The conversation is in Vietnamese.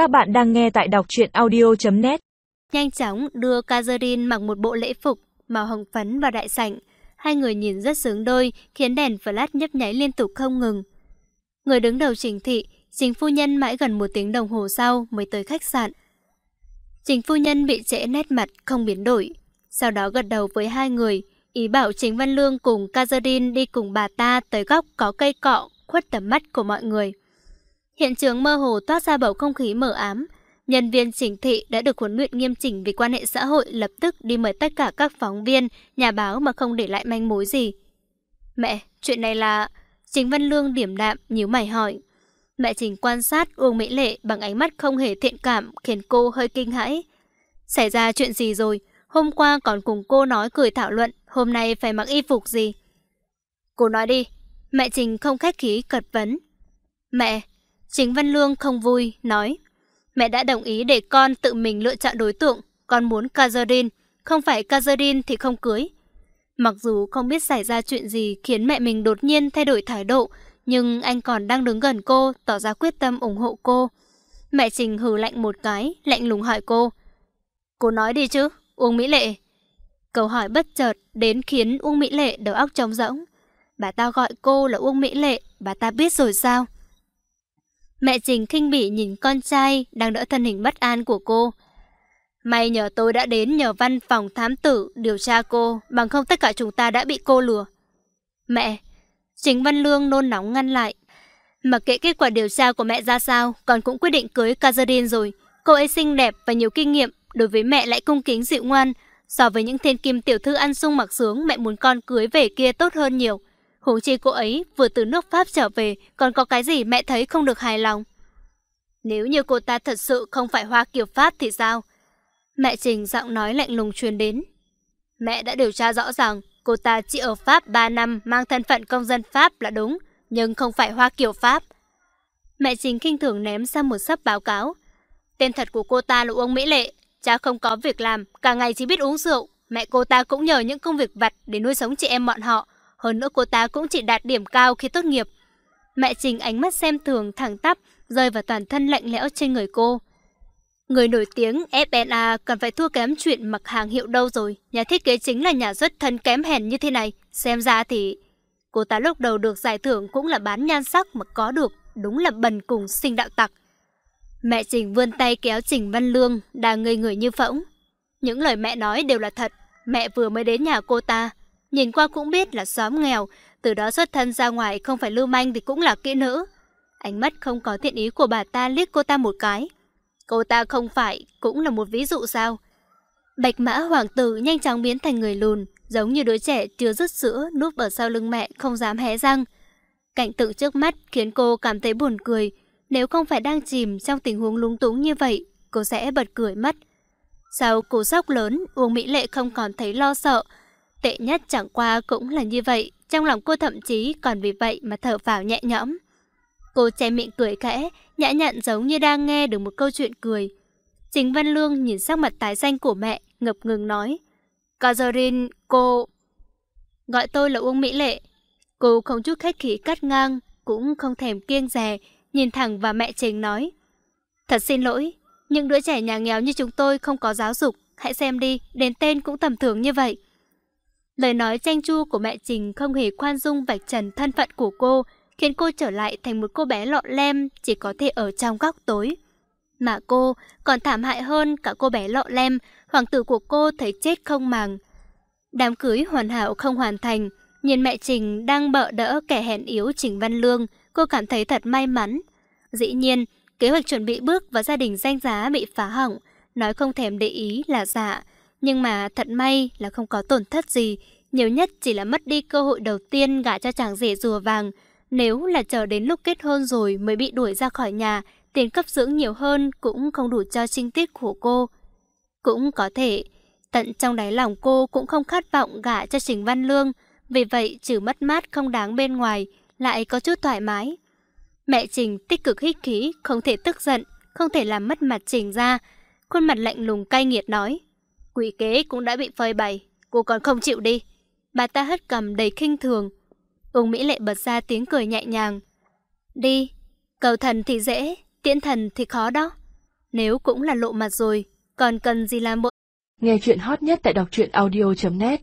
Các bạn đang nghe tại đọc truyện audio.net Nhanh chóng đưa Catherine mặc một bộ lễ phục màu hồng phấn vào đại sảnh. Hai người nhìn rất sướng đôi, khiến đèn flash nhấp nháy liên tục không ngừng. Người đứng đầu trình thị, trình phu nhân mãi gần một tiếng đồng hồ sau mới tới khách sạn. Trình phu nhân bị trễ nét mặt không biến đổi. Sau đó gật đầu với hai người, ý bảo Trình Văn Lương cùng Catherine đi cùng bà ta tới góc có cây cọ khuất tầm mắt của mọi người. Hiện trường mơ hồ toát ra bầu không khí mờ ám. Nhân viên chỉnh thị đã được huấn luyện nghiêm chỉnh về quan hệ xã hội lập tức đi mời tất cả các phóng viên, nhà báo mà không để lại manh mối gì. Mẹ, chuyện này là... Trình Văn Lương điểm đạm, nhíu mày hỏi. Mẹ Trình quan sát Uông Mỹ Lệ bằng ánh mắt không hề thiện cảm khiến cô hơi kinh hãi. Xảy ra chuyện gì rồi? Hôm qua còn cùng cô nói cười thảo luận, hôm nay phải mặc y phục gì? Cô nói đi. Mẹ Trình không khách khí cật vấn. Mẹ, Chính Văn Lương không vui, nói Mẹ đã đồng ý để con tự mình lựa chọn đối tượng. Con muốn Kazarin. Không phải Kazarin thì không cưới. Mặc dù không biết xảy ra chuyện gì Khiến mẹ mình đột nhiên thay đổi thái độ Nhưng anh còn đang đứng gần cô Tỏ ra quyết tâm ủng hộ cô. Mẹ Trình hừ lạnh một cái Lạnh lùng hỏi cô Cô nói đi chứ, Uông Mỹ Lệ? Câu hỏi bất chợt đến khiến Uông Mỹ Lệ đầu óc trống rỗng. Bà ta gọi cô là Uông Mỹ Lệ Bà ta biết rồi sao? Mẹ Trình khinh bỉ nhìn con trai đang đỡ thân hình bất an của cô. May nhờ tôi đã đến nhờ văn phòng thám tử điều tra cô, bằng không tất cả chúng ta đã bị cô lừa. Mẹ, Trình Văn Lương nôn nóng ngăn lại. Mặc kệ kết quả điều tra của mẹ ra sao, con cũng quyết định cưới Kazadin rồi. Cô ấy xinh đẹp và nhiều kinh nghiệm, đối với mẹ lại cung kính dịu ngoan. So với những thiên kim tiểu thư ăn sung mặc sướng, mẹ muốn con cưới về kia tốt hơn nhiều. Huống chi cô ấy vừa từ nước Pháp trở về, còn có cái gì mẹ thấy không được hài lòng. Nếu như cô ta thật sự không phải Hoa Kiều Pháp thì sao? Mẹ Trình giọng nói lạnh lùng truyền đến. Mẹ đã điều tra rõ ràng, cô ta chỉ ở Pháp 3 năm mang thân phận công dân Pháp là đúng, nhưng không phải Hoa Kiều Pháp. Mẹ Trình kinh thường ném sang một sắp báo cáo. Tên thật của cô ta là Uông Mỹ Lệ, cha không có việc làm, cả ngày chỉ biết uống rượu. Mẹ cô ta cũng nhờ những công việc vặt để nuôi sống chị em bọn họ, hơn nữa cô ta cũng chỉ đạt điểm cao khi tốt nghiệp. Mẹ Trình ánh mắt xem thường thẳng tắp, rơi vào toàn thân lạnh lẽo trên người cô. Người nổi tiếng FNA cần phải thua kém chuyện mặc hàng hiệu đâu rồi. Nhà thiết kế chính là nhà xuất thân kém hèn như thế này. Xem ra thì... Cô ta lúc đầu được giải thưởng cũng là bán nhan sắc mà có được. Đúng là bần cùng sinh đạo tặc. Mẹ Trình vươn tay kéo Trình Văn Lương, đang ngây người như phỗng. Những lời mẹ nói đều là thật. Mẹ vừa mới đến nhà cô ta, Nhìn qua cũng biết là xóm nghèo, từ đó xuất thân ra ngoài không phải lưu manh thì cũng là kỹ nữ. Ánh mắt không có thiện ý của bà ta liếc cô ta một cái. Cô ta không phải, cũng là một ví dụ sao? Bạch mã hoàng tử nhanh chóng biến thành người lùn, giống như đứa trẻ chưa rứt sữa núp ở sau lưng mẹ không dám hé răng. Cảnh tượng trước mắt khiến cô cảm thấy buồn cười. Nếu không phải đang chìm trong tình huống lúng túng như vậy, cô sẽ bật cười mất. Sau cú sốc lớn, Uông Mỹ Lệ không còn thấy lo sợ, Tệ nhất chẳng qua cũng là như vậy, trong lòng cô thậm chí còn vì vậy mà thở vào nhẹ nhõm. Cô che miệng cười khẽ, nhã nhặn giống như đang nghe được một câu chuyện cười. Chính Văn Lương nhìn sắc mặt tái xanh của mẹ, ngập ngừng nói. Catherine, cô... Gọi tôi là Uông Mỹ Lệ. Cô không chút khách khí cắt ngang, cũng không thèm kiêng rè, nhìn thẳng vào mẹ Trình nói. Thật xin lỗi, những đứa trẻ nhà nghèo như chúng tôi không có giáo dục. Hãy xem đi, đến tên cũng tầm thường như vậy. Lời nói chanh chua của mẹ Trình không hề khoan dung vạch trần thân phận của cô, khiến cô trở lại thành một cô bé lọ lem chỉ có thể ở trong góc tối. Mà cô còn thảm hại hơn cả cô bé lọ lem, hoàng tử của cô thấy chết không màng. Đám cưới hoàn hảo không hoàn thành, nhìn mẹ Trình đang bợ đỡ kẻ hèn yếu Trình Văn Lương, cô cảm thấy thật may mắn. Dĩ nhiên, kế hoạch chuẩn bị bước vào gia đình danh giá bị phá hỏng, nói không thèm để ý là giả. Nhưng mà thật may là không có tổn thất gì, nhiều nhất chỉ là mất đi cơ hội đầu tiên gả cho chàng rể rùa vàng. Nếu là chờ đến lúc kết hôn rồi mới bị đuổi ra khỏi nhà, tiền cấp dưỡng nhiều hơn cũng không đủ cho trinh tiết của cô. Cũng có thể, tận trong đáy lòng cô cũng không khát vọng gả cho Trình Văn Lương, vì vậy trừ mất mát không đáng bên ngoài, lại có chút thoải mái. Mẹ Trình tích cực hít khí, không thể tức giận, không thể làm mất mặt Trình ra. Khuôn mặt lạnh lùng cay nghiệt nói, quỷ kế cũng đã bị phơi bày, cô còn không chịu đi. Bà ta hất cầm đầy khinh thường. Uông Mỹ Lệ bật ra tiếng cười nhẹ nhàng. Đi, cầu thần thì dễ, tiễn thần thì khó đó. nếu cũng là lộ mặt rồi, còn cần gì làm bộ. Nghe chuyện hot nhất tại đọc truyện audio.net